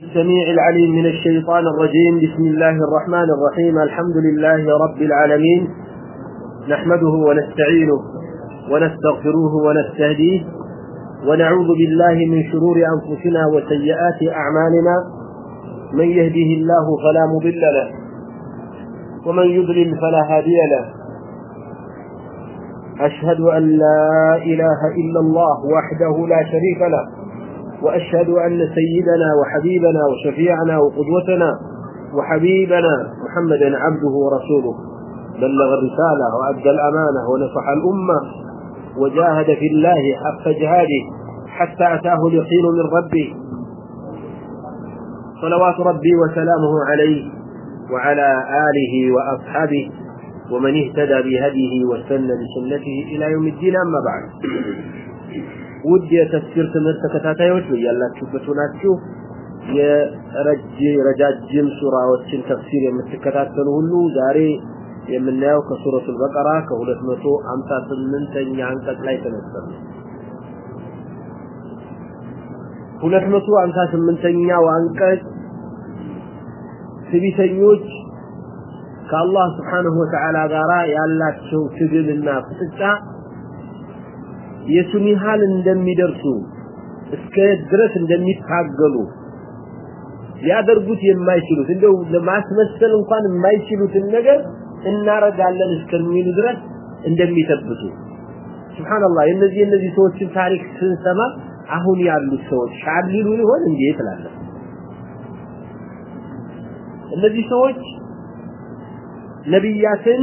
السميع العليم من الشيطان الرجيم. بسم الله الرحمن الرحيم. الحمد لله رب العالمين. نحمده ونستعينه ونستغفروه ونستهديه ونعوذ بالله من شرور أنفسنا وسيئات أعمالنا. من يهده الله فلا مضل له ومن يضلل فلا هادي له. أشهد أن لا إله إلا الله وحده لا شريك له. وأشهد أن سيدنا وحبيبنا وشفيعنا وقدوتنا وحبيبنا محمدا عبده ورسوله. بلغ الرسالة وأدى الأمانة ونصح الأمة وجاهد في الله حق جهاده حتى أتاه اليقين من ربه. صلوات ربي وسلامه عليه وعلى آله وأصحابه ومن اهتدى بهديه واستنى بسنته إلى يوم الدين أما بعد. ውድ የተስፊር ትምህርት ተከታታዮች ያላችሁበት ሆናችሁ የረጅም ረጃጅም ሱራዎችን ተፍሲር የምትከታተሉ ሁሉ ዛሬ የምናየው ከሱረቱል በቀራ ከ258 ተኛ አንቀጽ ላይ ተነስተን 258 ተኛው አንቀጽ ትቢተኞች ከአላህ Subhanahu Wa Ta'ala ጋራ ያላቸው ትግልና ፍጥጫ የቱን ያህል እንደሚደርሱ እስከ ድረስ እንደሚታገሉ ያደርጉት የማይችሉት እንደው ለማስመሰል እንኳን የማይችሉትን ነገር እናረጋለን እስከሚሉ ድረስ እንደሚተብቱ ስብሓንላህ የነዚህ የነዚህ ሰዎችን ታሪክ ስንሰማ አሁን ያሉት ሰዎች ሻሊሉ ይሆን እንዴ ትላለህ እነዚህ ሰዎች ነቢያትን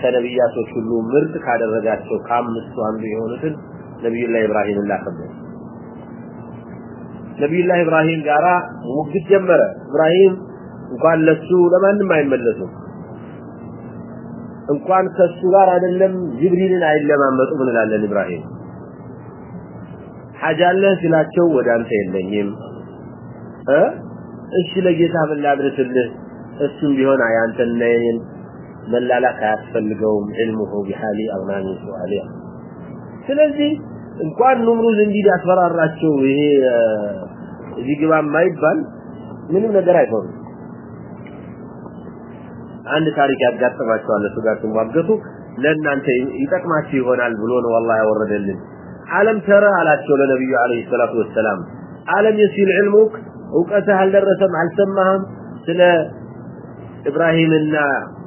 ከነቢያቶች ሁሉ ምርጥ ካደረጋቸው ከአምስቱ አንዱ የሆኑትን ነቢዩላህ ኢብራሂም ላከበት። ነቢዩላህ ኢብራሂም ጋራ ሙግት ጀመረ። ኢብራሂም እንኳን ለሱ ለማንም አይመለሱም። እንኳን ከሱ ጋር አይደለም ጅብሪልን አይለማመጡም እንላለን። ኢብራሂም ሐጃለህ ሲላቸው ወደ አንተ የለኝም እ እሺ ለጌታ ምን ላድርስልህ? እሱም ቢሆን አያንተን ነይን መላላክ አያስፈልገውም ዕልሙሁ ቢሃሊ አማኒ ሰዋል ያ ስለዚህ እንኳን ኑምሩዝ እንዲድ ያስፈራራቸው ይሄ እዚህ ግባ የማይባል ምንም ነገር አይፈሩም አንድ ታሪክ ያጋጠማቸዋል እሱ ጋር ሲሟገቱ ለእናንተ ይጠቅማችሁ ይሆናል ብሎ ነው አላ ያወረደልን አለም ተረ አላቸው ለነቢዩ አለ ሰላቱ ወሰላም አለም የሲል ዕልሙክ እውቀትህ አልደረሰም አልሰማህም ስለ ابراهيم النار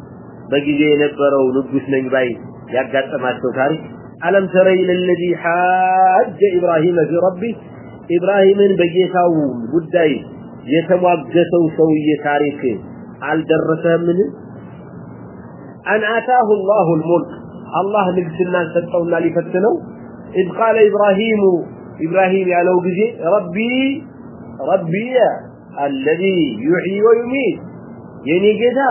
በጊዜ የነበረው ንጉስ ነኝ ባይ ያጋጠማቸው ታሪክ አለም ተረይ ለለዚ ሐጀ ኢብራሂም ፊ ረቢ ኢብራሂምን በጌታው ጉዳይ የተሟገተው ሰውዬ ታሪክ አልደረሰምን አን አታሁ ላሁ ልሙልክ አላህ ንግስናን ሰጠውና ሊፈትነው إذ قال إبراهيم إبراهيم يا لو بزي ربي ربي الذي يحيي ويميت يعني كذا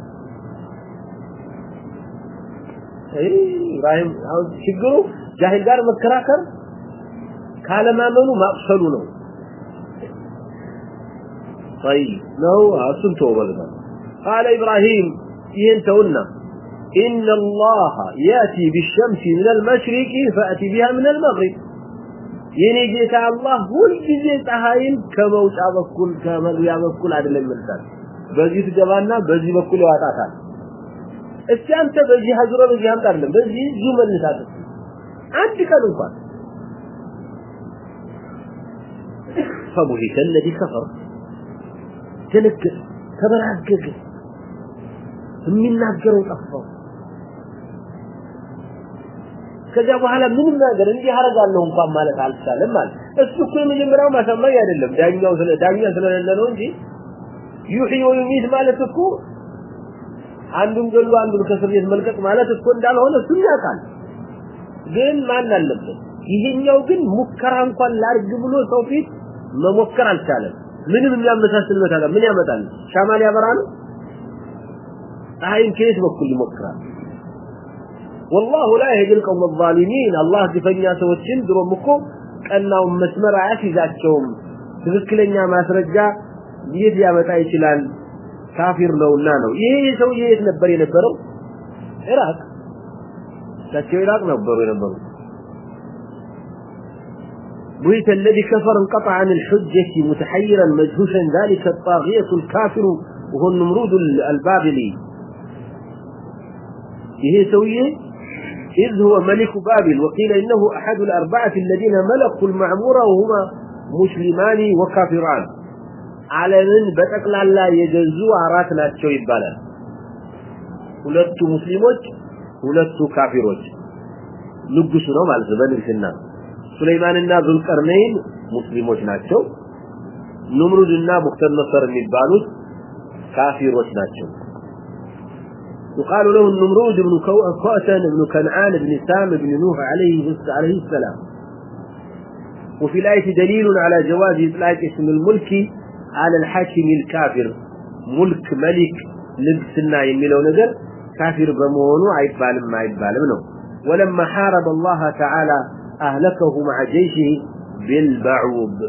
ችግሩ ጃሂል ጋር መከራከር ካለማመኑ ማቅሰሉ ነው طيب ነው አሱን ተወበል ነው قال ابراهيم ينتونا ان الله ياتي بالشمس من المشرق فاتي بها من المغرب۔ يني جيت الله كل جيت تحاين كموطا بكل كمل يا بكل عدل المثال بزي تجبانا بزي بكل یہاں እስቲ አንተ በዚህ ሀዙረ በዚህ አምጣ አይደለም በዚህ ዙ መልሳት አንድ ቀን እንኳን فبهت الذي كفر تنك تبرعجج የሚናገረው ጠፋው ከዚያ በኋላ ምንም ነገር እንዲህ አረጋለሁ እንኳን ማለት አልቻለም ማለት እሱ እኮ የመጀመሪያው ማሰማኝ አይደለም ዳኛው ስለ ዳኛ ስለሌለ ነው እንጂ ይሁይ ወይሚት ማለት እኮ አንዱን ገሉ አንዱን ከስር ቤት መልቀቅ ማለት እኮ እንዳልሆነ እሱ ያውቃል ግን ማን አለበት ይሄኛው ግን ሙከራ እንኳን ላርግ ብሎ ሰው ፊት መሞከር አልቻለም ምንም የሚያመሳስል መታለ ምን ያመጣል ሻማል ያበራ ነው አይን ከየት በኩል ይሞክራል والله لا يهدي القوم الظالمين الله ግፈኛ ሰዎችን ድሮም እኮ ቀናው መስመር አያስይዛቸውም ትክክለኛ ማስረጃ የት ያመጣ ይችላል ካፊር ነውና ነው ይሄ ሰው የት ነበር የነበረው ኢራቅ ታቸው ኢራቅ ነበሩ የነበሩ بيت الذي كفر انقطع عن الحجة متحيرا مجهوشا ذلك الطاغية الكافر وهو النمرود البابلي يهي سوية إذ هو ملك بابل وقيل إنه أحد الأربعة الذين ملكوا المعمورة وهما مسلمان وكافران على من بتقل الله يجزوا عراتنا تشوي بالا ሁለቱ ሙስሊሞች ሁለቱ ካፊሮች ንጉስ ነው ማለት በንግስና ሱለይማንና ዙልቀርነይን ሙስሊሞች ናቸው ኑምሩድና ሙክተነሰር የሚባሉት ካፊሮች ናቸው يقال له النمرود بن كوأتن بن كنعان بن سام بن نوح عليه عليه السلام وفي الآية دليل على جواز إطلاق اسم الملك على الحاكم الكافر ملك ملك لبسنا يميلو نجر كافر بمونو عيبالم ما عيبالم نو ولما حارب الله تعالى أهلكه مع جيشه بالبعوض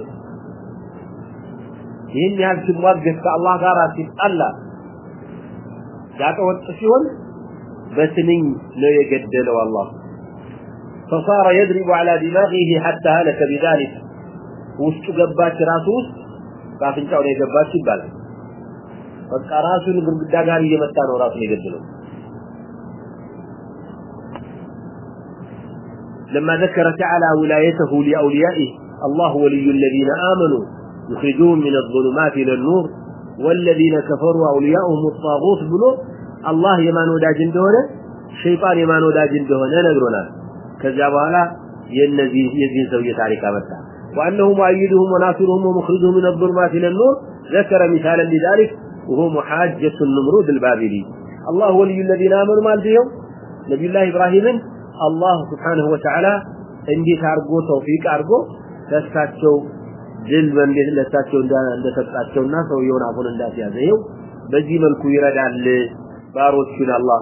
ይህን ያህል ሲሟገት ከአላህ ጋር ሲጣላ ያቀወጥ ሲሆን በስንኝ ነው የገደለው አላህ فصار يضرب على دماغه حتى هلك بذلك ውስጡ ገባች ራሱ ውስጥ በአፍንጫው ነው የገባች ይባላል በቃ ራሱን ግድግዳ ጋር እየመታ ነው ራሱን የገደለው لما ذكر تعالى ولايته لأوليائه الله ولي الذين آمنوا يخرجون من الظلمات إلى النور والذين كفروا أولياؤهم الطاغوت بلو الله يمان وداج اندهونه الشيطان يمان وداج اندهونه نقرنا كذابالا ينزي يزين سوية تعليق أمتا وأنه مؤيدهم وناصرهم ومخرجهم من الظلمات إلى النور ذكر مثالا لذلك وهو محاجة النمرود البابلي الله ولي الذين آمنوا مال فيهم نبي الله إبراهيم الله سبحانه وتعالى عندي تارقو توفيق أرقو تسكاتشو ድል በእንዴት ለሳቸው እንደሰጣቸውና ሰውየውን አፉን እንዳስያዘው በዚህ መልኩ ይረዳል ባሮቹን አላህ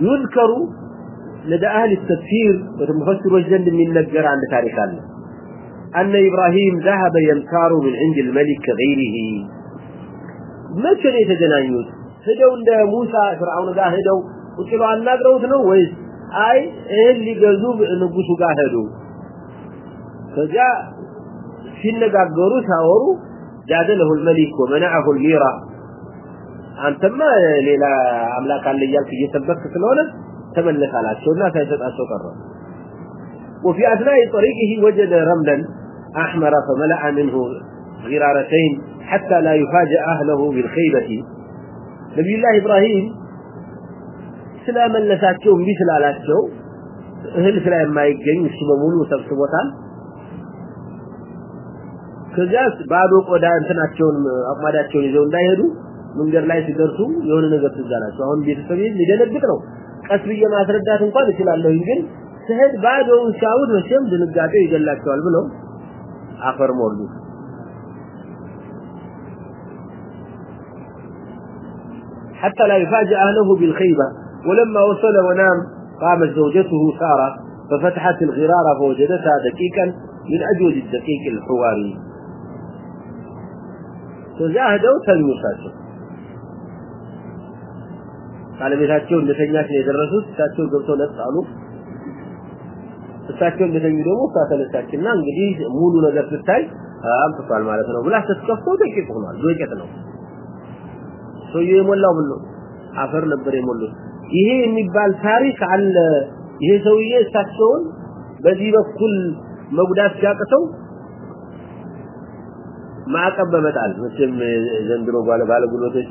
يذكر لدى أهل التفسير وتمفسر وجدن من نجر عند تاريخ الله. أن إبراهيم ذهب يمتار من عند الملك غيره. ما كان يتجنانيون هدو عند موسى، فرعون قال هدو. وكلوا عن نادروا تنو ويس. أي اللي قلوا نقوسوا قال هدو. فجاء في النقاق قروا ساوروا جادله الملك ومنعه الميره አንተማ ሌላ አምላክ አለ እያልክ እየሰበክ ስለሆነ ተመለስ አላቸውና ሳይሰጣቸው ቀረ وفي أثناء طريقه وجد رملا أحمر فملأ منه غرارتين حتى لا يفاجأ أهله بالخيبة نبي الله إبراهيم سلام لساتهم مثل على الشو هل سلام ما يجين السبمون وسبسبوتان ከዚያስ ባዶ ቆዳ እንትናቸውን አቋዳቸውን ይዘው እንዳይሄዱ መንገድ ላይ ሲደርሱ የሆነ ነገር ትዝ አላቸው አሁን ቤተሰብ ሊደነግጥ ነው ቀስ ብዬ ማስረዳት እንኳን እችላለሁ ግን ስሄድ ባዶውን ሲያዩት መቼም ድንጋጤ ይገላቸዋል ብለው አፈር ሞሉ حتى لا يفاجئ أهله بالخيبة ولما وصل ونام قامت زوجته سارة ففتحت الغرار فوجدتها دقيقا من أجود الدقيق الحواري فزاهدوا تنمساته ባለቤታቸው እንደተኛች ነው የደረሱት እሳቸው ገብተው ለጣሉ እሳቸው እንደተኙ ደግሞ እሷ ተነሳች እንግዲህ ሙሉ ነገር ስታይ አምጥቷል ማለት ነው ብላ ስትከፍተው ደቂቅ ሆኗል ዶቄት ነው ሰውየ የሞላው ምን ነው አፈር ነበር የሞሉት ይሄ የሚባል ታሪክ አለ ይሄ ሰውዬ እሳቸውን በዚህ በኩል መጉዳት ሲያቅተው ማዕቀብ በመጣል መቼም ዘንድሮ ባለ ባለ ጉሎቶች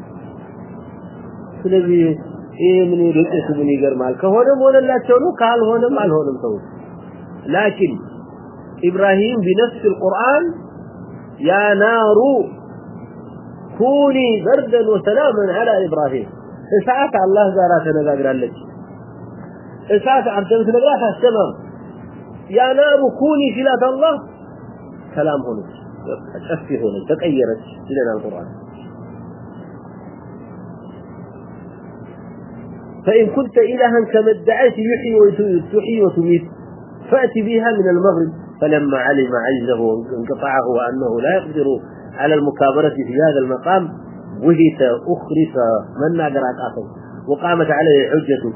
ስለዚህ ይሄ ምን ርቀት ምን ይገርማል ከሆነም ሆነላቸው ነው ካልሆነም አልሆነም ሰው لكن ابراهيم بنفس القران يا نار كوني بردا وسلاما على ابراهيم እሳት አላህ ጋር ተነጋግራለች እሳት አንተን ትነግራት አስተማም ያ ናሩ ኩኒ ሲላት አላህ ሰላም ሆነች ጨፍ ሆነች ተቀየረች ይለናል ቁርአን فإن كنت إلها كما ادعيت يحيي وتحيي وتميت. فأت بها من المغرب. فلما علم عجزه وانقطعه وأنه لا يقدر على المكابرة في هذا المقام وهت أخرس من نادر أتاته وقامت عليه حجته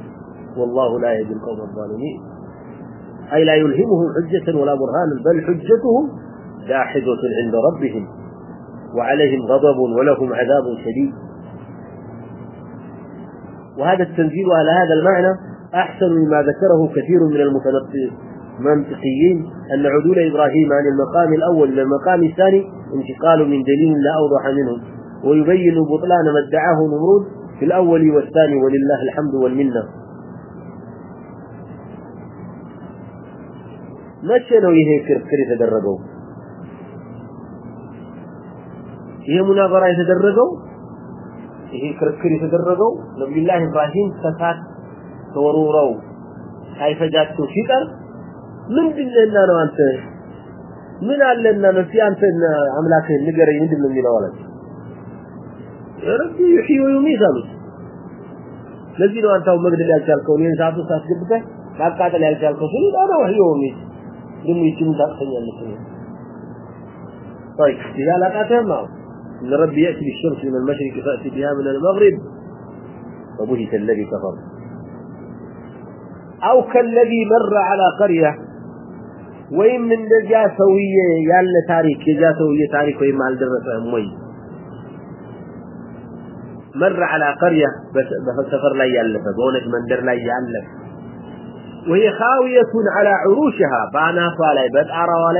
والله لا يهدي القوم الظالمين. أي لا يلهمهم حجة ولا برهانا بل حجتهم داحضة عند ربهم. وعليهم غضب ولهم عذاب شديد. وهذا التنزيل على هذا المعنى أحسن مما ذكره كثير من المنطقيين أن عدول إبراهيم عن المقام الأول إلى المقام الثاني انتقال من دليل لا أوضح منه ويبين بطلان ما ادعاه نمرود في الأول والثاني ولله الحمد والمنة مشى ነው ይሄ ክርክር የተደረገው ይሄ ሙናበራ የተደረገው ይሄ ክርክር የተደረገው ነብዩላህ ኢብራሂም ሰፋት ተወሩረው ሳይፈጃቸው ሲቀር ምንድነና ነው አንተ ምን አለና ነው አንተ አምላክህ ንገረኝ ምንድነው የሚለው አላቸው ረቢ ይህይ ወይሚት አሉት ለዚህ ነው አንተው መግደል ያልቻልከው እኔን ሰዓቱ ሳስገብተህ ማቃጠል ያልቻልከው ሲሉ ዳና ወህይ ወይሚት ደግሞ ይችም ታቅተኛለች طيب إذا لقاتهم إن ربي يأتي بالشمس من المشرق فأتي بها من المغرب فبهت الذي كفر. أو كالذي مر على قرية، وإن من جا سوية يال تاريخ جا سوية تاريخ، وإن ما أموي مر على قرية، بس لا يالف بونج مندر لا يالف وهي خاوية على عروشها بانا فالاي بس أرى ولا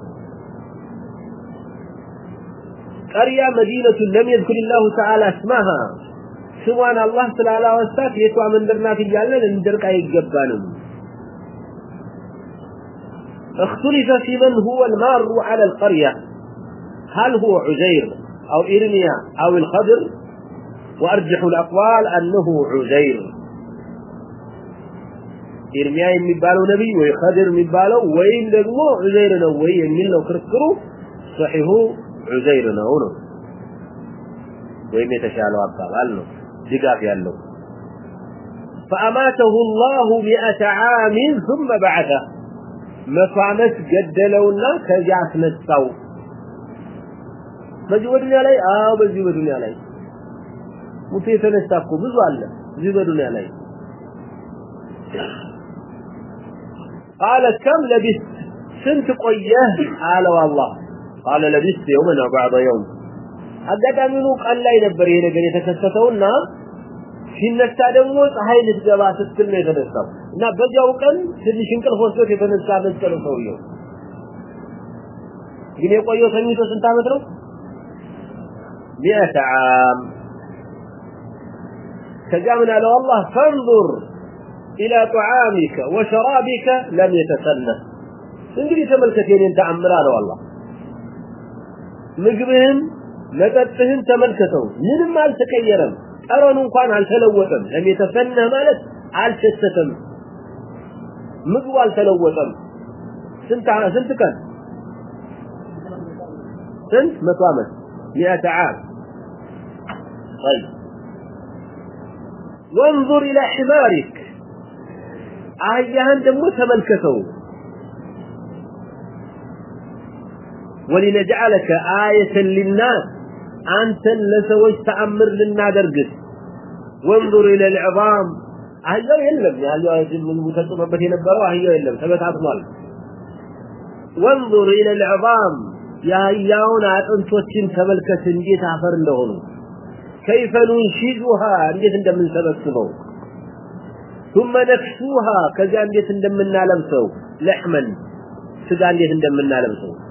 قرية مدينة لم يذكر الله تعالى اسمها. سبحان الله تعالى وستات يتوى من درنات الجالة ندرق اختلف في من هو المار على القرية. هل هو عزير أو إرميا أو الخضر؟ وأرجح الأقوال أنه عزير. إرميا يمبالو نبي ويخضر يمبالو، وين لقمو عزير نوي يمين لو كركرو. صحيحو عزير نونه ወይም የተሻለው አባባል ነው ድጋፍ ያለው فأماته الله مئة عام ثم بعثه مصامت قدلونا كجاس نساو በዚህ በዱንያ ላይ አዎ በዚህ በዱንያ ላይ ሙሴ የተነሳ እኮ ብዙ አለ እዚህ በዱንያ ላይ قال كم لبثت سنت ቆየህ አለው አላህ قال لبثت يوما او بعض يوم አጋጣሚ ነው ቀን ላይ ነበር ይሄ ነገር የተከሰተውና ሲነሳ ደግሞ ፀሐይ ልትገባ ስትል ነው የተነሳው እና በዚያው ቀን ትንሽ እንቅልፍ ወስዶት የተነሳ መሰለው ሰውየው ግን የቆየው ተኝቶ ስንት ዓመት ነው مئة عام تجامنا لو الله فانظر إلى طعامك وشرابك لم يتسنى እንግዲህ ተመልከት የኔን ተአምር አለው አላህ ምግብህን መጠጥህን ተመልከተው ምንም አልተቀየረም ጠረኑ እንኳን አልተለወጠም ለሚተሰነህ ማለት አልሸተተም ምግቡ አልተለወጠም ስንት ስንት ቀን ስንት መቶ ዓመት مئة عام طيب وانظر إلى حمارك آيهان دمو تملكته ولنجعلك آية للناس. أنت لسويت تأمر لنا درقس وانظر إلى العظام. أهلاو يلم يا أهل يو أهلاو المتطبب ينبروا أهلاو يلم ثبت عطمال وانظر إلى العظام. يا إياونا أنتوتين تملكة نجيت عفر لهم. كيف ننشيزها نجيت عند من سبسبه ثم نكسوها. كذا نجيت عند من نعلم سو لحما. كذا نجيت عند من نعلم سو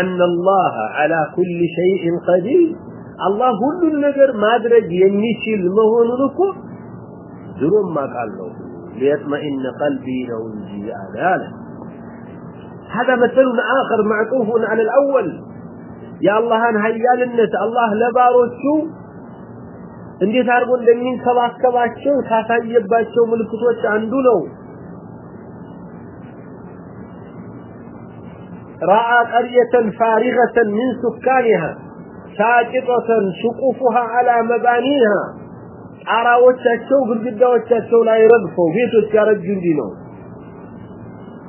أن الله على كل شيء قدير الله كل النجر ما درج يمشي المهون لكو ذرم ما قال له ليطمئن قلبي لو انجي آلاله هذا مثل آخر معطوف على الأول የአላህን ሀያልነት አላህ ለባሮቹ እንዴት አድርጎ እንደሚንከባከባቸው ካሳየባቸው ምልክቶች አንዱ ነው رأى قرية فارغة من سكانها ساقطة سقوفها على مبانيها አራዎቻቸው ግድግዳዎቻቸው ላይ ረግፈው ቤቶች ያረጁ እንዲህ ነው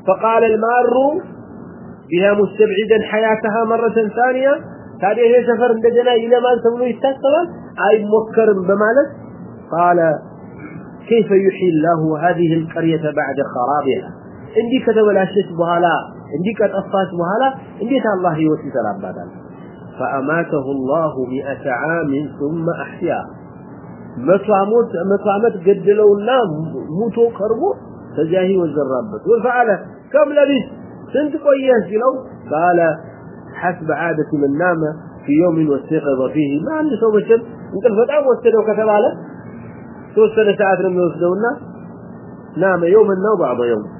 فقال المار بها مستبعدا حياتها مرة ثانية هذه هي سفر عندنا إلى ما سبلو يستقبل أي مكر بمالك قال كيف يحيي الله هذه القرية بعد خرابها عندي كتب الأشياء بهالا عندي كتفات بهالا عندي الله يوسي سراباتا فأماته الله مئة عام ثم أحياه مطعمت مطعمت قدلونا موتو كربو فجاهي وزرابت وفعل كم لبث سنت قياس لو قال حسب عادة من نام في يوم واستيقظ فيه ما عنده سوى بشر انقل فتاة واستدعوا كتبالة توسنة ساعات لم يوسدونا نام يوما أو بعض يوم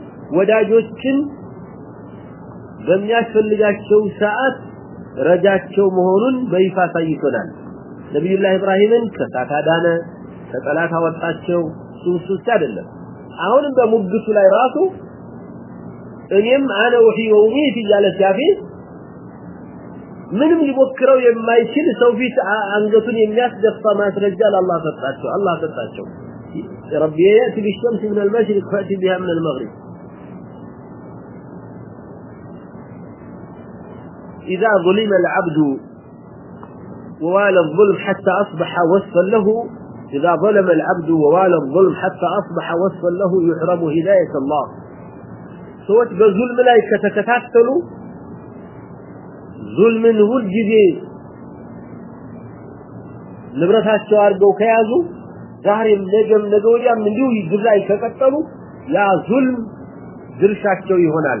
ወዳጆችን በሚያስፈልጋቸው ሰዓት ረጃቸው መሆኑን በይፋ ሳይቶናል ነብዩላህ ኢብራሂምን ከታታዳነ ከጠላት አወጣቸው ሱሱስ አይደለም አሁንም በሙግቱ ላይ ራሱ እኔም አነ ወሂ ወሚ ፍያለ ሲያፊ ምንም ሊሞክረው የማይችል ሰው ፊት አንገቱን የሚያስደፋ ማስረጃ ለአላህ ሰጣቸው አላህ ሰጣቸው ربي يأتي بالشمس من المشرق فأتي بها من المغرب إذا ظلم العبد ووالى الظلم حتى أصبح وصفا له إذا ظلم العبد ووالى الظلم حتى أصبح وصفا له يحرم هداية الله سوت بظلم لا يتكتاتلوا ظلم هول جدي ንብረታቸው አድርገው ከያዙ ዛሬም ነገም ነገ ወዲያም እንዲሁ ይግዛ ከቀጠሉ ያ ዙልም ድርሻቸው ይሆናል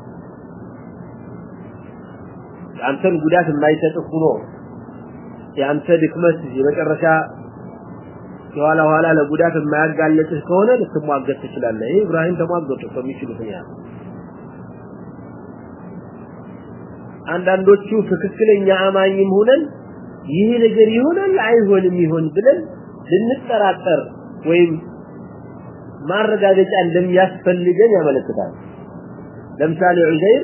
የአንተን ጉዳት የማይሰጥ ሆኖ የአንተ ድክመት የመጨረሻ የኋላ ኋላ ለጉዳት የማያጋለጥህ ከሆነ ልትሟገት ትችላለህ። ይህ ኢብራሂም ተሟገጡ በሚችሉት ያ አንዳንዶቹ ትክክለኛ አማኝም ሆነን ይህ ነገር ይሆናል አይሆንም ይሆን ብለን ልንጠራጠር ወይም ማረጋገጫ እንደሚያስፈልገን ያመለክታል። ለምሳሌ ዑዘይር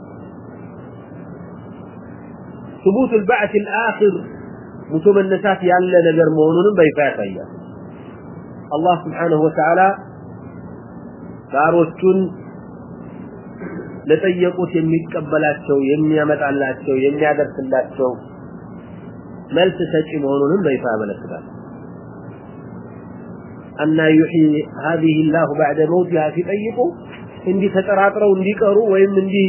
ثبوت البعث الآخر متمنسات ያለ ነገር መሆኑንም በይፋ ያሳያል አላህ ስብሓንሁ ወተዓላ ባሮቹን ለጠየቁት የሚቀበላቸው የሚያመጣላቸው የሚያደርስላቸው መልስ ሰጪ መሆኑንም በይፋ ያመለክታል አና ዩሒ هذه الله بعد موتها ሲጠይቁ እንዲህ ተጠራጥረው እንዲቀሩ ወይም እንዲህ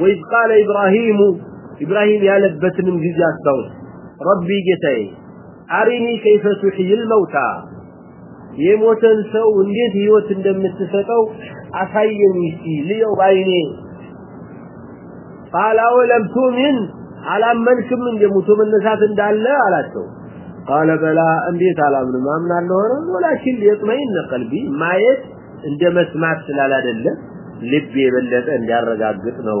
وإذ قال إبراهيم إبراهيم يا لبتن مجزي أستوس ربي جتي أرني كيف تحيي الموتى የሞተን ሰው እንዴት ህይወት እንደምትሰጠው አሳየኝ እስቲ ልየው ባይኔ ቃል አወለም ቱሚን አላመንክም እንደ ሙቶ መነሳት እንዳለ አላቸው ቃለ በላ እንዴት አላምንም አምናለሁ ሆነ ወላኪን ሊጥመይን ቀልቢ ማየት እንደ መስማት ስላላደለ ልብ የበለጠ እንዲያረጋግጥ ነው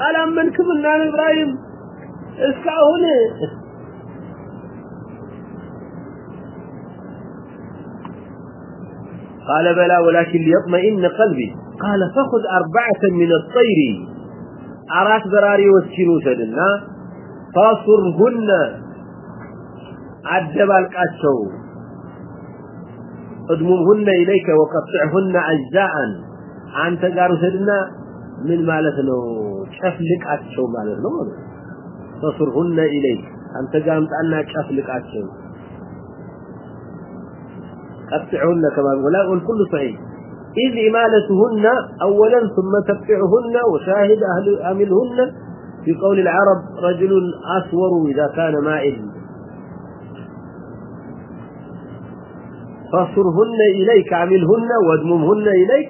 قال امنكم ان ابراهيم እስካሁን قال بلى ولكن ليطمئن قلبي قال فخذ أربعة من الطير أرات براري وسكين سدنا فاصرهن عدب القاتشو اضممهن إليك وقطعهن أجزاء أنت قارو سدنا من مالتنا شفلك أتشو مالتنا فاصرهن إليك أنت قامت أنها شفلك أتشو قطعهن كما ولا والكل صحيح إذ إمالتهن أولا ثم تقطعهن وشاهد أهل أملهن في قول العرب رجل أسور إذا كان مائل فاصرهن إليك عملهن وادممهن إليك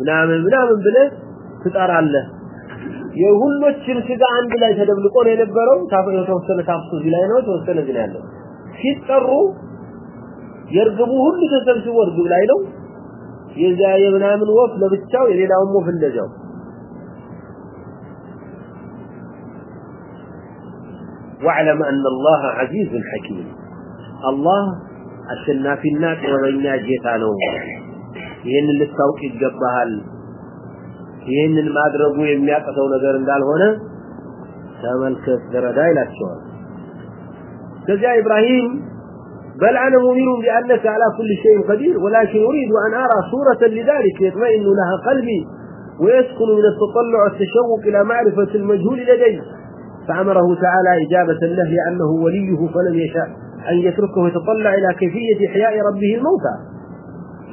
ምናምን ምናምን ብለህ ትጠራለህ የሁሎችን ስጋ አንድ ላይ ተደብልቆ ነው የነበረው ታፈ የተወሰነ ታፍሱ እዚህ ላይ ነው የተወሰነ ግን ያለው ሲጠሩ የርግቡ ሁሉ ተሰብስቦ እርግብ ላይ ነው የዛ የምናምን ወፍ ለብቻው የሌላውን ወፍ እንደዛው واعلم ان الله عزيز حكيم الله አሸናፊና ጥበበኛ ጌታ ነው ይህንን ልታውቅ ይገባሃል ይህንን ማድረጉ የሚያቀተው ነገር እንዳልሆነ ተመልከት ተረዳ ይላቸዋል ከዚያ ኢብራሂም بل أنا مؤمن بأنك على كل شيء قدير ولكن أريد أن أرى صورة لذلك يطمئن لها قلبي ويسكن من التطلع والتشوق إلى معرفة المجهول لدي فأمره تعالى إجابة له لأنه وليه فلم يشاء أن يتركه يتطلع إلى كيفية إحياء ربه الموتى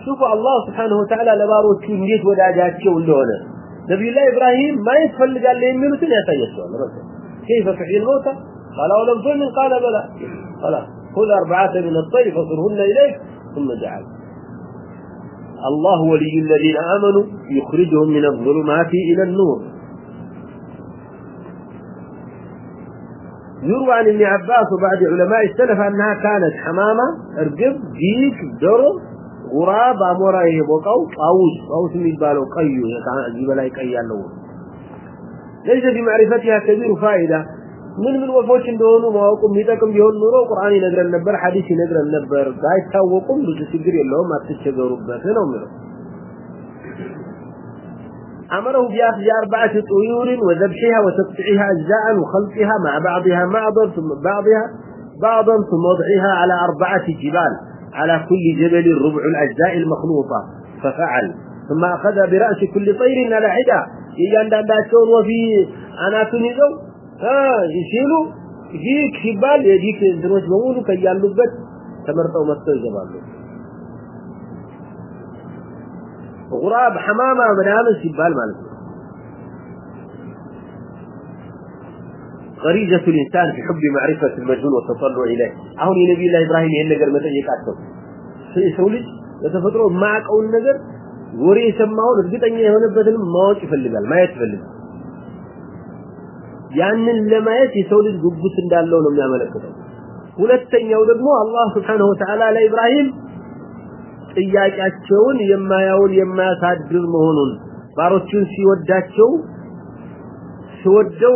شوفوا الله سبحانه وتعالى لبارو تنجيت وداجات شو اللونه نبي الله إبراهيم ما يتفل قال لي يمينو تنيا تيسوا كيف تحيي الموتى قال أولم تؤمن قال بلى خلاص خذ أربعة من الطير فصرهن إليك ثم جعل الله ولي الذين آمنوا يخرجهم من الظلمات إلى النور. يروى عن ابن عباس وبعض علماء السلف أنها كانت حمامة ارقب ديك درب غراب أمورا يبقوا طاوس طاوس يبالو قيو يبالا يقيالو ليس بمعرفتها كبير فائدة من من وفوش እንደሆኑ ማወቁም ይጠቅም ቢሆን ኑሮ ቁርአን ይነግረን ነበር ሐዲስ ይነግረን ነበር ባይታወቁም ብዙ ችግር የለውም አትቸገሩበት ነው የሚለው أمره بأخذ أربعة طيور وذبحها وتقطيعها أجزاء وخلطها مع بعضها بعضا ثم بعضها بعضا ثم وضعها على أربعة جبال على كل جبل ربع الأجزاء المخلوطة ففعل ثم أخذ برأس كل طير على حدة يجان داباتون وفي أناتون يزو ይሲሉ ዲክ ሲባል የዲክ እንትኖች በሙሉ ከያሉበት ተመርጠው መጥተው ይገባሉ غراب حمامه ምናምን ሲባል ማለት ነው غريزة الإنسان في حب معرفة المجهول والتطلع إليه أهون نبي الله إبراهيم ይሄን ነገር መጠየቃቸው ሰው ልጅ በተፈጥሮ የማያውቀውን ነገር ወሬ የሰማውን እርግጠኛ የሆነበትን ማወቅ ይፈልጋል ማየት ይፈልጋል ያንን ለማየት የሰው ልጅ ጉጉት እንዳለው ነው የሚያመለክተው ሁለተኛው ደግሞ አላህ Subhanahu Wa Ta'ala ለኢብራሂም ጥያቄያቸውን የማያውን የማያሳድር መሆኑን ባሮቹን ሲወዳቸው ሲወደው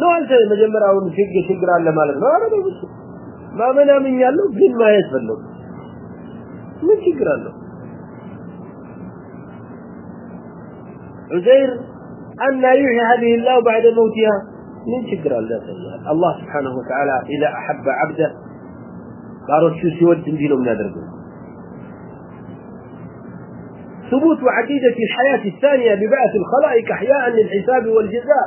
ነው አንተ መጀመሪያውን ችግር ችግር አለ ማለት ነው አረ ነው ማመን አምኛለሁ ግን ማየት ፈለኩ ምን ችግር አለው عزير أن يحيي هذه الله بعد موتها من شكر الله الله سبحانه وتعالى إذا أحب عبده قالوا شو سيود دينه من هذا ثبوت عقيدة الحياة الثانية ببعث الخلائق أحياء للحساب والجزاء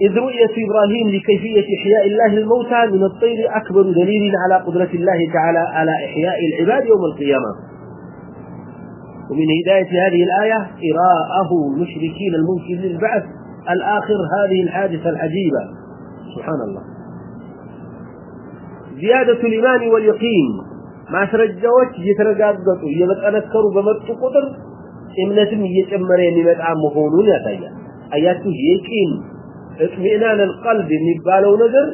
إذ رؤية إبراهيم لكيفية إحياء الله الموتى من الطير أكبر دليل على قدرة الله تعالى على إحياء العباد يوم القيامة. ومن هداية هذه الآية، إراءه المشركين المنكر للبعث الآخر، هذه الحادثة العجيبة. سبحان الله. زيادة الإيمان واليقين. ما ترجوت يترقاقوا يتذكروا بمرت قدر. إمنة يتمر يمتع مهونون يا تايا. يقين. اطمئنان القلب የሚባለው ነገር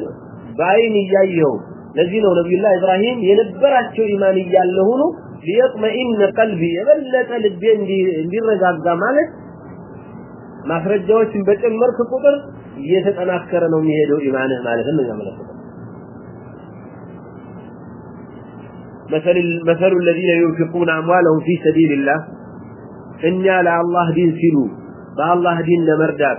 በአይን እያየው ለዚህ ነው ነብዩላህ ኢብራሂም የነበራቸው ኢማን እያለ ሆኖ ሊጥመኢን ቀልቢ የበለጠ ልቤ እንዲረጋጋ ማለት ማስረጃዎችን በጨመርክ ቁጥር እየተጠናከረ ነው የሚሄደው ኢማንህ ማለት ነው ያመለከተው مثل مثل الذين ينفقون اموالهم في سبيل الله ان لا الله دين سلو بالله دين لمردات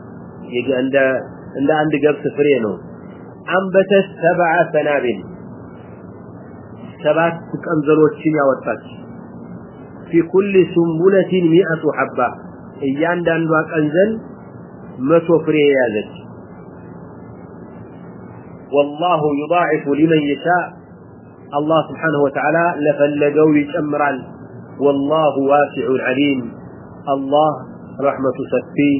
عند እንደ አንድ ገብስ ፍሬ ነው አንበተ ሰብዓ ሰናቢል ሰባት ቀንዘሎችን في كل سنبلة 100 حبة. عند ቀንዘል 100 ፍሬ ያዘች والله يضاعف لمن يشاء. الله سبحانه وتعالى لفلقوا يجمرا والله واسع العليم الله رحمة سفيه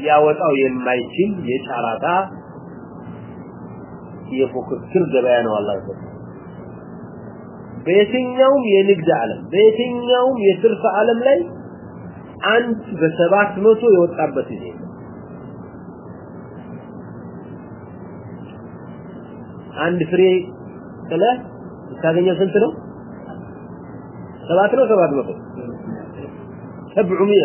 ያወጣው የማይችል የጫራታ የፉክክር ገበያ ነው አላህ ይፈቅድ። በየትኛውም የንግድ ዓለም በየትኛውም የትርፍ ዓለም ላይ አንድ በሰባት መቶ የወጣበት ጊዜ አንድ ፍሬ ስለ ታገኘው ስንት ነው? ሰባት ነው ሰባት መቶ ሰብዑ ሚያ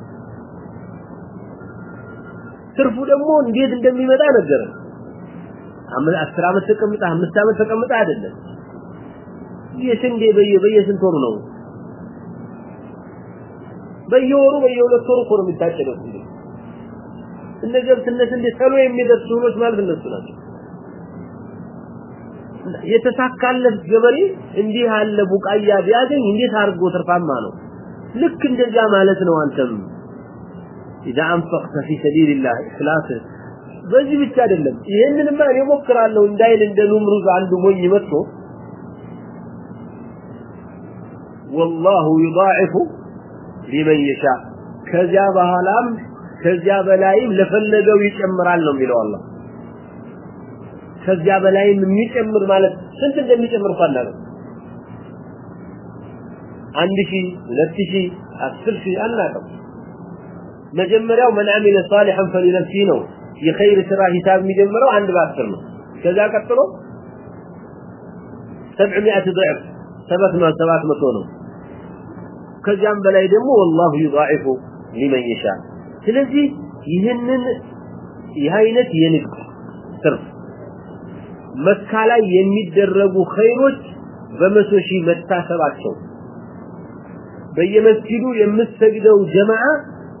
ትርፉ ደግሞ እንዴት እንደሚመጣ ነገር አስር አመት ተቀምጣ አምስት አመት ተቀምጣ አይደለም የስንዴ በየ በየስንት ወሩ ነው በየወሩ በየሁለት ወሩ እኮ ነው የሚታጨደው ስንዴ እነዚህ ትነት እንዴት ሰሎ የሚደርሱ ሁሎች ማለት እነሱ ናቸው የተሳካለት ገበሬ እንዲህ ያለ ቡቃያ ቢያገኝ እንዴት አድርጎ ትርፋማ ነው ልክ እንደዚያ ማለት ነው አንተም إذا أنفقت في سبيل الله إخلاصه በዚህ ብቻ አይደለም ይሄንንማ እኔ ሞክራለሁ እንዳይል እንደ ኑምሩዝ አንዱ ሞኝ መጥቶ والله يضاعف لمن يشاء ከዚያ በኋላም ከዚያ በላይም ለፈለገው ይጨምራል ነው የሚለው አላህ ከዚያ በላይም የሚጨምር ማለት ስንት እንደሚጨምር ፋላ ነው አንድ ሺህ ሁለት ሺህ አስር ሺህ አናውቅም መጀመሪያው من عمل صالحا فلنفسه ነው የኸይር ስራ ሂሳብ የሚጀምረው አንድ በአስር ነው ከዛ ቀጥሎ 700 ضعف سبت ما سبات متو ነው ከዚያም በላይ ደግሞ والله يضاعف لمن يشاء ስለዚህ ይህንን ይህ አይነት የንግድ ትርፍ መካ ላይ የሚደረጉ ኸይሮች በመቶ ሺህ መታሰባቸው በየመስጊዱ የምትሰግደው ጀማዓ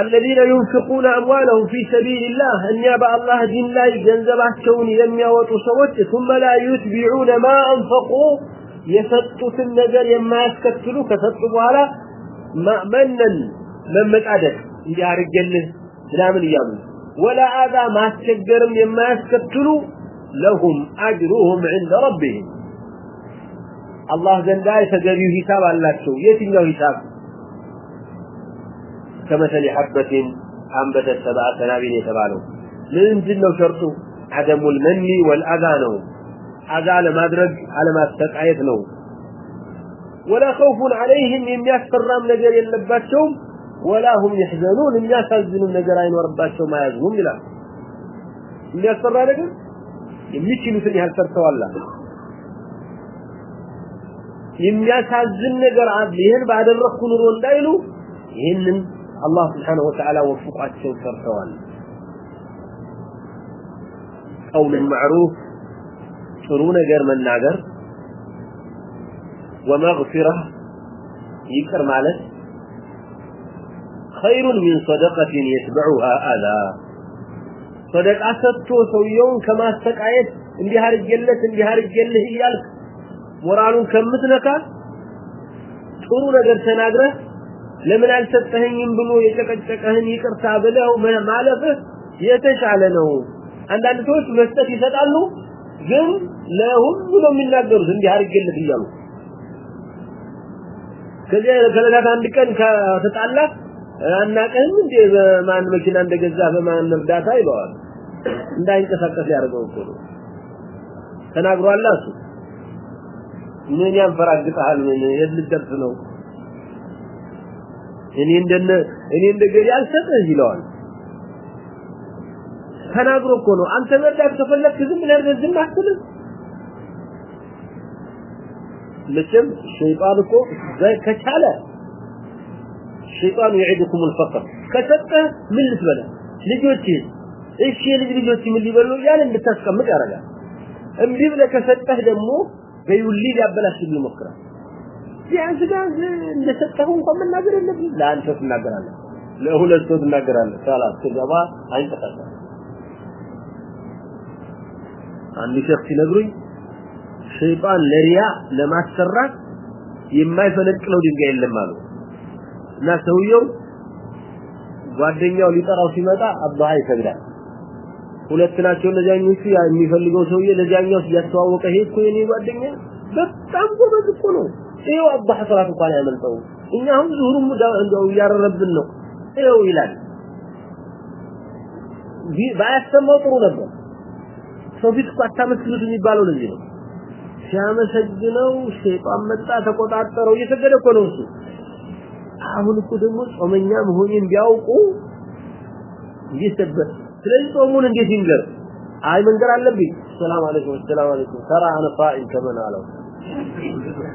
الذين ينفقون أموالهم في سبيل الله، أن يبع الله دين لا يجنزباتهم يميوتوا سوت ثم لا يتبعون ما أنفقوا يسطوا في النجر، يما يسكتلوا كسطوا على ما منن من متعدد، إذا رجل لا من يامن ولا هذا ما تشجرم يما يسكتلوا لهم أجرهم عند ربهم. الله زنداء تجريه حساب الله شو، يتنجو حساب. كمثل حبة أنبتت سبع سنابل يتبالو من جنو شرطو عدم المن والأذى نو أذى لما درج على ما استقعيت نو ولا خوف عليهم إن يسفرام نجر يلباتهم ولا هم يحزنون إن يسزنون نجرين ورباتهم ما يزهم لا إن يسفر نجر يمشي مثل هالسرطة والله የሚያሳዝን ነገር አለ ይሄን ባደረኩ ኑሮ እንዳይሉ ይሄንን አላህ Subhanahu Wa Ta'ala ወፍቋቸው ሰርተዋል قول معروف ጥሩ ነገር መናገር ومغفرة ይቅር ማለት خير من صدقة يتبعها أذى صدقة ሰጥቶ ሰውየውን ከማስተቃየት እንዲህ አርጀለት እንዲህ አርጀልህ እያልክ ሞራሉን ከምትነካ ጥሩ ነገር ተናግረህ ለምን አልሰጠኸኝም ብሎ የጨቀጨቀህን ይቅርታ ብለው ማለፍህ የተሻለ ነው። አንዳንድ ሰዎች መስጠት ይሰጣሉ፣ ግን ለሁሉ ነው የሚናገሩት እንዲህ አድርጌልህ እያሉ ከዚያ ከለጋት አንድ ቀን ከተጣላ አናቀህም እንዴ በማን መኪና እንደገዛ በማን እርዳታ ይለዋል። እንዳይንቀሳቀስ ያደርገው እኮ ነው ተናግሯል። እሱ ምን ያንፈራግጣል? ምን የልደርስ ነው እኔ እንደነ እኔ እንደገሪ አልሰጥህ ይለዋል ተናግሮ እኮ ነው አንተ መርዳት ከፈለክ ዝም ብለህ ዝም አትልም መቼም ሸይጣን እኮ ከቻለ ሸይጣን يعدكم الفقر ከሰጠ ምን ልትበላ ልጆች እሺ የልጅ ልጆች ምን ሊበሉ ያለ እንድታስቀምጥ ያደርጋል እምቢ ብለህ ከሰጠህ ደግሞ በይውሊ ሊያበላሽብህ ይሞክራል میں سو بٹ دیں گے اسی کو ይኸው አባ ሐሰላት እንኳን ያመልጠው እኛም ዙሩም ሙዳው እንደው ያረረብን ነው ይኸው ይላል ቢ ባያሰማው ጥሩ ነበር ሰው ፊት እኮ አታመስግኑት የሚባለው ለዚህ ነው ሲያመሰግነው ሸይጣን መጣ ተቆጣጠረው እየሰገደ እኮ ነው እሱ አሁን እኮ ደግሞ ጾመኛ መሆኔን ቢያውቁ እየሰበር ስለዚህ ጾሙን እንዴት ይንገር አይ መንገር አለብኝ ሰላም አለይኩም ሰላም አለይኩም ተራ አነ ፋኢል ከመን አለው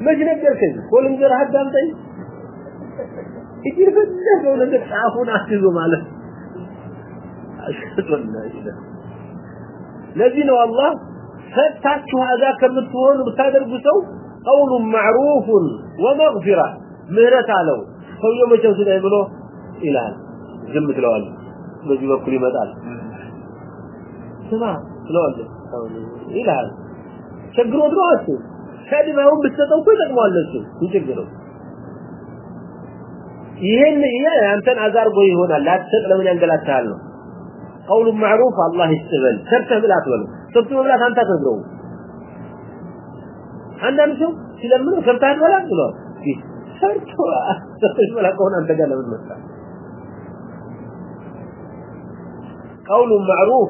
میں جن کردر گسو فون میرا بولو علاج ذمہ کروا لو فری میں ስማ ትለዋል ይላል ችግሮት ነው እሱ ከድመውን ብትሰጠው እኮ ይጠቅመዋል እሱ ይችግረው ይሄን ይሄ አንተን አዛርጎ ይሆናል ላትሰጥ ለምን ያንገላታል ነው قول معروف الله يستبل سرته بلا تبل سرته بلا انت تزرو عندنا شو ሲለምነው ሰርታ አትበላ ብሎ ሰርቶ አትበላ ከሆነ አንተ ጋር ለምን መጣ قول معروف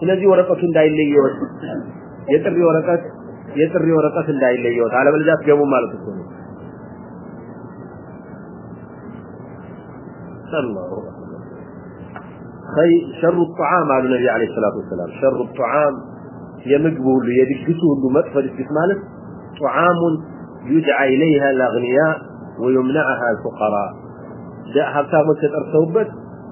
ስለዚህ ወረቀቱ እንዳይለየው የጥሪ ወረቀት የጥሪ ወረቀት እንዳይለየው አለበለዚያ አትገቡ ማለት እኮ ነው الله خي شر الطعام على النبي عليه الصلاه والسلام شر الطعام يمقبه له يدقسه له مدفع الدقس مالك طعام يدعى اليها الاغنياء ويمنعها الفقراء جاء ሀብታም ተጠርተውበት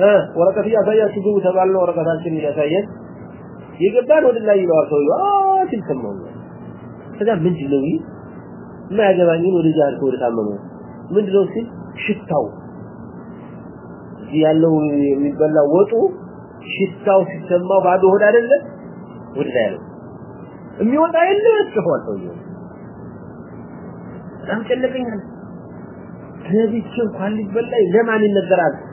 والے بللہ وہ تو خالی بلّا نظر آپ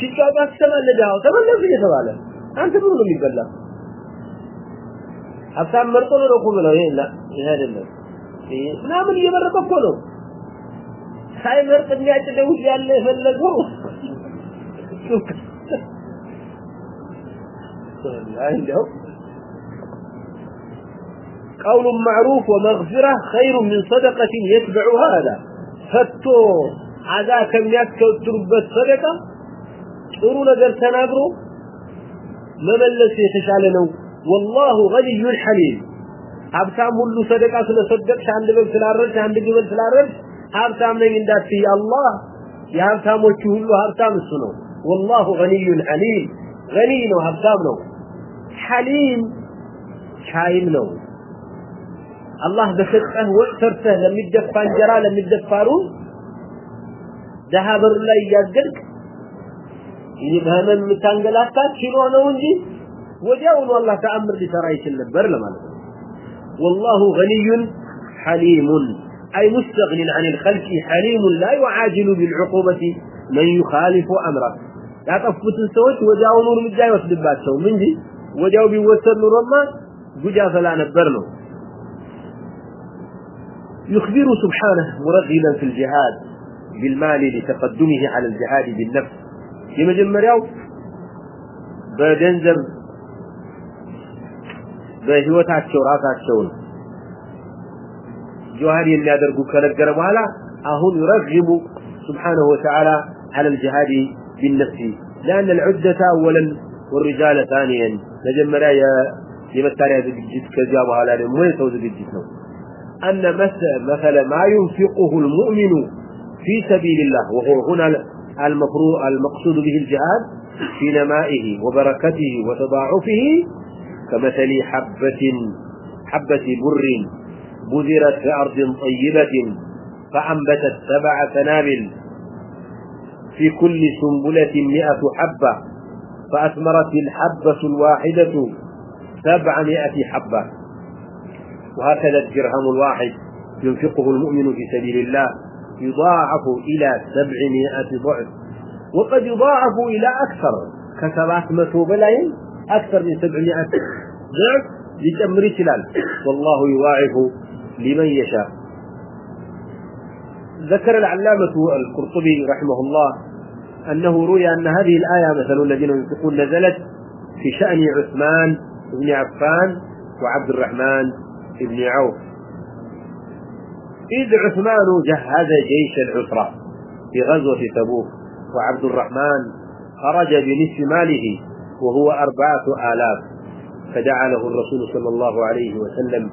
ሽጫጫ ትሰማለህ ዳው ተመለስ እየተባለ አንተ ምን ነው የሚበላ ሀብታም መርጦ ነው እኮ ብለው ይሄ ይሄ አይደለም ምናምን እየመረጠ እኮ ነው ሳይመርጥ የሚያጭደው ያለ የፈለገው እንደው قول معروف ومغفرة خير من صدقة يتبع هذا فتو عذا كم يكتر بالصدقة ጥሩ ነገር ተናግሮ መመለስ የተሻለ ነው والله غني حليم ሀብታም ሁሉ ሰደቃ ስለሰደቅሽ አንድ በግ ስላረድሽ አንድ ግመል ስላረድሽ ሀብታም ነኝ እንዳትይ አላህ የሀብታሞቹ ሁሉ ሀብታም እሱ ነው والله غني حليم غني ነው ሀብታም ነው حليم ቻይም ነው አላህ በሰጠህ ወጥ ሰርተህ ለሚደፋ እንጀራ ለሚደፋሩ ደሃ በር ላይ እያገድክ ይህ በህመም የምታንገላታ ችሎ ነው እንጂ ወዲያውኑ አላህ ተአምር ሊሰራ ይችል ነበር ለማለት ነው والله غني حليم أي مستغن عن الخلق حليم لا يعاجل بالعقوبة من يخالف أمره لا تفوت السوت وجاءوا نور مجاي وسدبات سو من دي وجاءوا بيوسر نور الله ججا فلا نبرنه يخبر سبحانه مرغبا في الجهاد بالمال لتقدمه على الجهاد بالنفس የመጀመሪያው በገንዘብ በህይወታቸው ራሳቸውን ጀዋድ የሚያደርጉ ከነገረ በኋላ አሁን ይረግቡ سبحانه وتعالى على الجهاد بالنفس لأن العدة أولا والرجال ثانيا مجمرا يمتاريا زججت كذا بحالا دمو يسو زججت نو أن مثل ما ينفقه المؤمن في سبيل الله وهو هنا المقصود به الجهاد في نمائه وبركته وتضاعفه كمثل حبة حبة بر بذرت في أرض طيبة فأنبتت سبع سنابل في كل سنبلة مئة حبة فأثمرت الحبة الواحدة سبعمائة حبة. وهكذا الدرهم الواحد ينفقه المؤمن في سبيل الله. يضاعف إلى سبعمائة ضعف. وقد يضاعف إلى أكثر. كسبات متوبلين أكثر من سبعمائة ضعف لتمر تلال والله يضاعف لمن يشاء. ذكر العلامة القرطبي رحمه الله أنه روي أن هذه الآية مثل الذين ينفقون نزلت في شأن عثمان بن عفان وعبد الرحمن بن عوف. إذ عثمان جهز جيش العسرة في غزوة تبوك وعبد الرحمن خرج بنصف ماله وهو أربعة آلاف فدعا له الرسول صلى الله عليه وسلم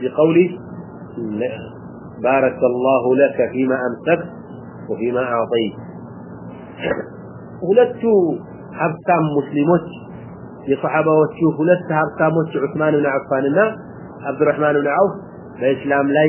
بقوله بارك الله لك فيما أمسكت وفيما أعطيت ሁለቱ ሀብታም ሙስሊሞች የሰሓባዎቹ ሁለት ሀብታሞች ዑስማን ብን አፋንና አብዱራህማን ብን አውፍ በእስላም ላይ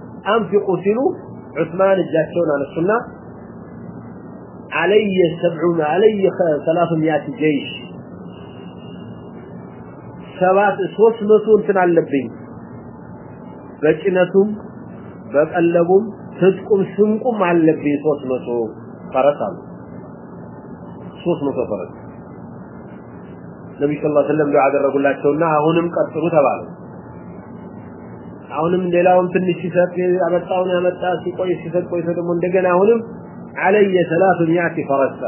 አንፊቁ ሲሉ ዑስማን እጃቸውን አነሱና علي سبعون علي ثلاثمائة جيش ሰባት ሶስት መቶ እንትን አለብኝ በጭነቱም በቀለቡም ትጥቁም ስንቁም አለብኝ ሶስት መቶ ፈረስ አሉ ሶስት መቶ ፈረስ ነቢ ስ ላ ስለም ዱዓ አደረጉላቸውና አሁንም ቀጥሉ ተባለ አሁንም ሌላውም ትንሽ ሲሰጥ ያመጣውን ያመጣ ሲቆይ ሲሰጥ ቆይቶ ደግሞ እንደገና አሁንም علي ثلاث مئات فرس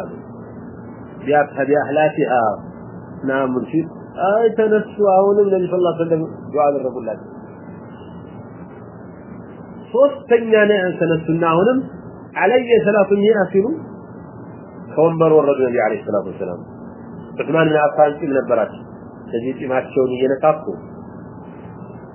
بأحلاتها نعم منشد آي تنسوا أولم النبي صلى الله عليه وسلم دعاء الرب الله ሶስተኛ ነው ተነሱና አሁንም علي 300 ሲሉ ከወንበር ወረዱ ነቢ አለይሂ ሰላቱ ወሰላም ዑስማን ብን አፋን ጺም ነበራቸው ስለዚህ ጺማቸውን እየነካኩ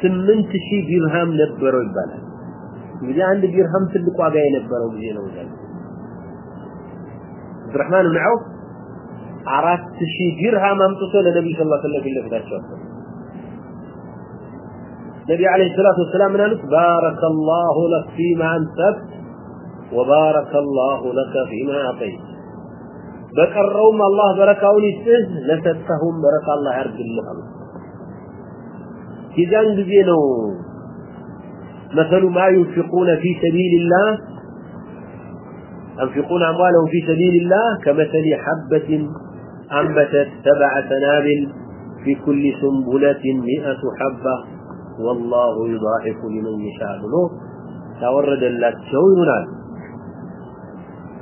ስምንት ሺህ ዲርሃም ነበረው ይባላል እንግዲህ አንድ ዲርሃም ትልቅ ዋጋ የነበረው ጊዜ ነው ይላል አብዱራህማን ብን ዐውፍ አራት ሺህ ዲርሃም አምጥቶ ለነቢዩ ስ ላ ስለም ፊት ለፊታቸው ነቢ አለይሂ ሰላቱ ወሰላም ምን አሉት ባረከ ላሁ ለክ ፊማ አንሰብት وبارك الله لك فيما أعطيت بكرهم الله بركاون يسته لستهم برك الله يرد الله كذا نجزينه مثل ما ينفقون في سبيل الله ينفقون أموالهم في سبيل الله كمثل حبة أنبتت سبع سنابل في كل سنبلة مئة حبة والله يضاعف لمن يشاء له تورد الله تشوي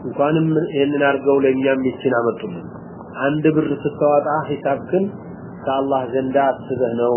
እንኳንም ይሄንን አርገው ለኛም ይችን አመጡልን አንድ ብር ስተዋጣ ሂሳብክን ከአላህ ዘንዳ አስበህ ነው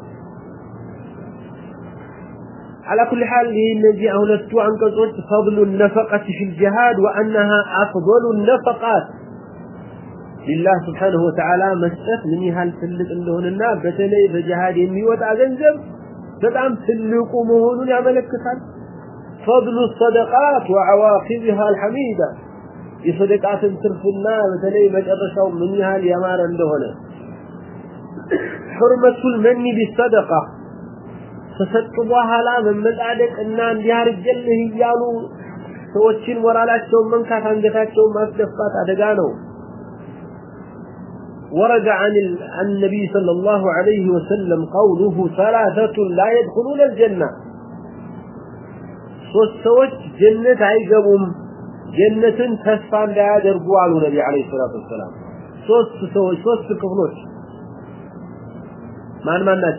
على كل حال الذي أولدت عن قصد فضل النفقة في الجهاد وأنها أفضل النفقات. لله سبحانه وتعالى مسأت من يهال تلك اللهننا بتلي في بجهاد يميوت أغنزب تدعم تلك مهون يعملك كسال فضل الصدقات وعواقبها الحميدة. يصدقات ترفنا بتلي بجرشوا من يهال يمار اللهن. حرمة المني بالصدقة. ከሰጡ በኋላ መመጻደቅና እንዲያርገልህ እያሉ ሰዎችን ሞራላቸውን መንካት አንገታቸውን ማስደፋት አደጋ ነው ورد عن النبي صلى الله عليه وسلم قوله ثلاثة لا يدخلون الجنة سوت جنة عيقبهم جنة تسفى لا يدرقوا على النبي عليه الصلاة والسلام سوت سوت سوت كفلوش ما ما الناس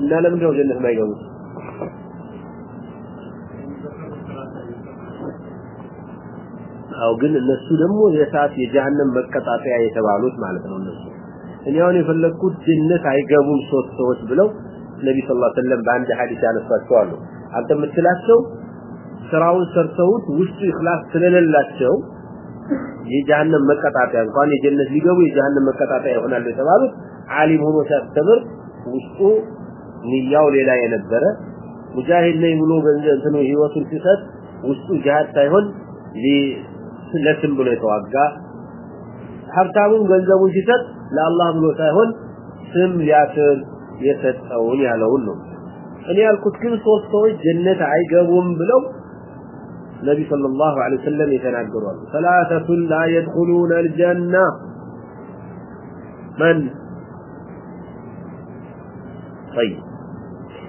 እና ለምን ነው ጀነት ማይገቡ አው ግን እነሱ ደግሞ የሰዓት የጀሃነም መቀጣጠያ የተባሉት ማለት ነው እነሱ እኔ አሁን የፈለግኩት ጀነት አይገቡም ሶስት ሰዎች ብለው ነቢ ስ ላ ሰለም በአንድ ሀዲስ ያነሷቸው አሉ አንተ የምትላቸው ስራውን ሰርተውት ውስጡ ይክላስ ስለሌላቸው የጀሃነም መቀጣጠያ እንኳን የጀነት ሊገቡ የጀሃነም መቀጣጠያ ይሆናሉ የተባሉት አሊም ሆኖ ሲያስተምር ውስጡ ንያው ሌላ የነበረ ሙጃሂድ ነኝ ብሎ ገንዘብ እንትኑ ህይወቱን ሲሰጥ ውስጡ ጂሃድ ሳይሆን ለስም ብሎ የተዋጋ ሀብታሙን ገንዘቡን ሲሰጥ ለአላህ ብሎ ሳይሆን ስም ሊያስር የሰጠውን ያለውን ነው እኔ ያልኩት ግን ሶስት ሰዎች ጀነት አይገቡም ብለው ነቢ ሰለላሁ ዐለይሂ ወሰለም የተናገሩ አሉ ሰላሰቱ ላ የድኹሉነ አልጀና መን طيب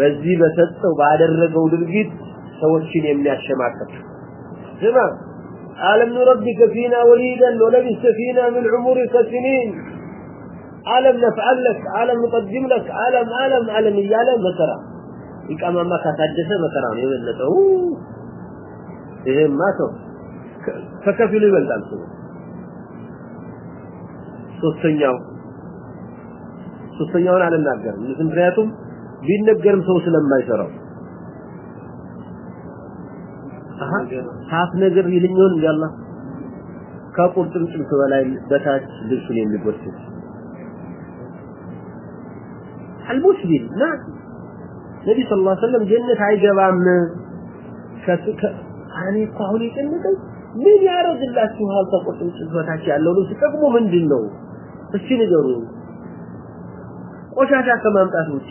በዚህ በሰጠው ባደረገው ድርጊት ሰዎችን የሚያሸማቀቅ ስማ አለም نربك فينا وليدا ولبثت فينا من عمرك سنين አለም ነፍዓል ለክ አለም ንቀድም ለክ አለም አለም አለም እያለ መከራ ይቃማማ ካታደሰ መከራ ነው የበለጠው ይሄማ ሰው ከከፊሉ ይበልጣል ሰው ሶስተኛው ሶስተኛውን አልናገርም ምክንያቱም ቢነገርም ሰው ስለማይሰራው ሳት ነገር ይልኛውን ያላ ከቁርጥምጭምት በላይ በታች ልብሱን የሚጎትት المسلم لا النبي صلى الله عليه وسلم جنة አይገባም እኔ እኮ አሁን የጨነቀኝ ምን ያደርግላችኋል ከቁርጥምጭምት በታች ያለው ልብስ ጥቅሙ ምንድን ነው እስኪ ንገሩ ቆሻሻ ከማምጣት ውጪ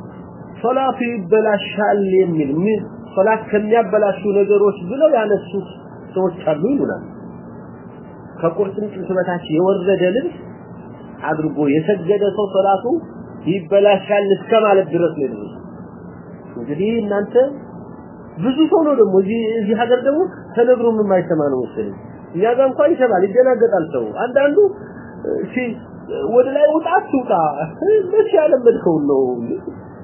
ሶላቱ ይበላሻል የሚል ምን ሶላት ከሚያበላሹ ነገሮች ብለው ያነሱ ሰዎች አሉ ይሉናል ከቁርስም ጥንስበታች የወረደ ልብስ አድርጎ የሰገደ ሰው ሶላቱ ይበላሻል እስከ ማለት ድረስ ነው ይሉ እንግዲህ እናንተ ብዙ ሰው ነው ደግሞ እዚህ እዚህ ሀገር ደግሞ ተነግሮም የማይሰማ ነው መሰለኝ እኛ ጋር እንኳን ይሰማል ይደናገጣል ሰው አንዳንዱ ወደ ላይ ውጣ አትውጣ መቼ ያለመድከውን ነው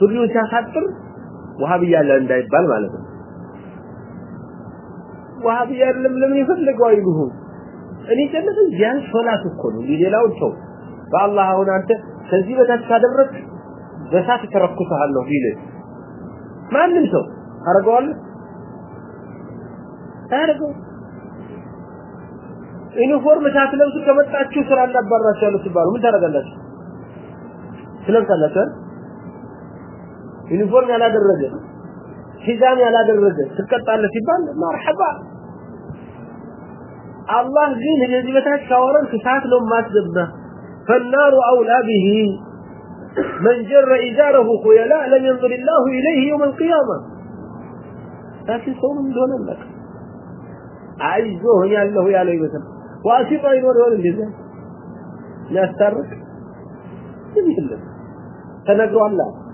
ሱሪውን ሲያሳጥር ወሃብያ አለ እንዳይባል ማለት ነው። ወሃብያ አይደለም ለምን ይፈልገው አይሉህም። እኔ ጀነት ያን ሶላት እኮ ነው ሊሌላው ተው በአላህ አሁን አንተ ከዚህ በታች ካደረግ በሳት ተረኩሰሃለሁ ቢል ማንም ሰው አረጋዋል አረጋው ዩኒፎርም ሳትለብሱ ከመጣችሁ ስራ እንዳባራችሁ ያለው ሲባሉ ምን ታደርጋላችሁ? ትለብሳላችሁ አይደል? ዩኒፎርም ያላደረገ ሂዛም ያላደረገ ትቀጣለህ ሲባል መርሐባ አላህ ግን እንደዚህ በታች ካወረን ሰዓት ነው ማስገባ فالنار اولى به من جر ازاره خيلاء لم ينظر الله اليه يوم القيامه لكن صوم دون لك አይዞህ ያለሁ ያለው ይመስል ዋሲጣ ይኖር ይሆን እንደዛ ያስታርቅ ይልም ተነግሯል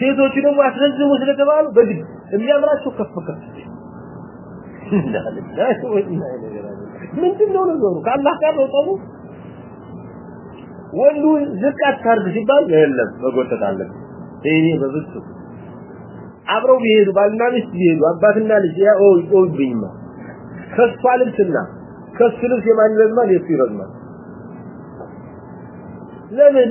ሴቶቹ ደግሞ አትረዝሙ ስለተባሉ በግድ እንዲያምራቸው ከፍ ከፍ ምንድን ነው ነገሩ ከአላህ ጋር ነው ጠሩ ወንዱ ዝቅ አታርግ ሲባል የለም መጎተት አለብ ይህኔ በብሱ አብረው ቢሄዱ ባልና ሚስት ቢሄዱ አባትና ልጅ ያ ኦይ ኦይ ቢኝማ ከሷ ልብስና ከሱ ልብስ የማን ይረዝማል የሱ ይረዝማል ለምን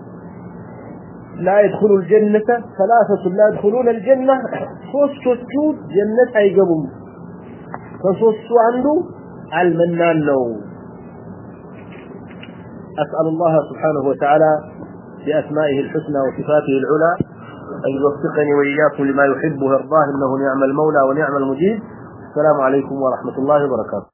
لا يدخل الجنة ثلاثة لا يدخلون الجنة ሶስቶቹ ጀነት አይገቡም ከሶስቱ አንዱ አልመናን ነው أسأل الله سبحانه وتعالى بأسمائه الحسنى وصفاته العلى أن يوفقني وإياكم لما يحب ويرضاه إنه نعم المولى ونعم المجيب السلام عليكم ورحمة الله وبركاته